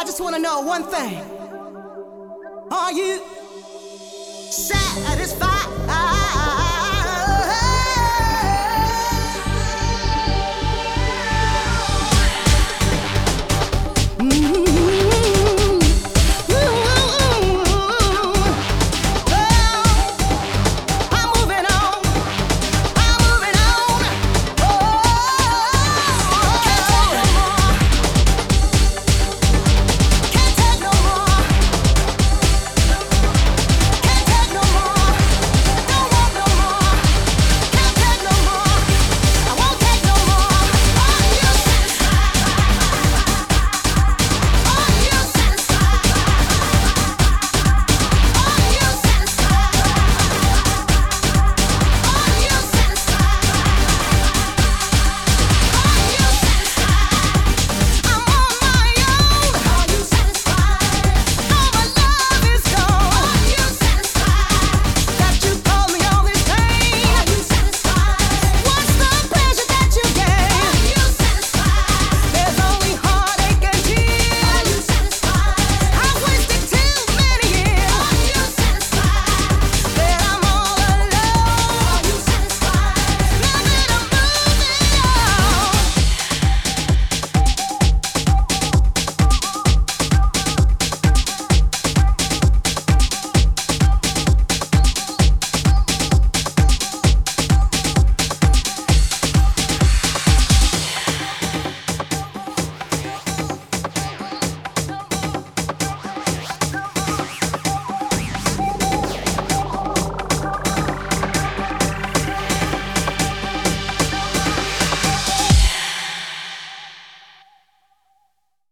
I just wanna know one thing. Are you satisfied?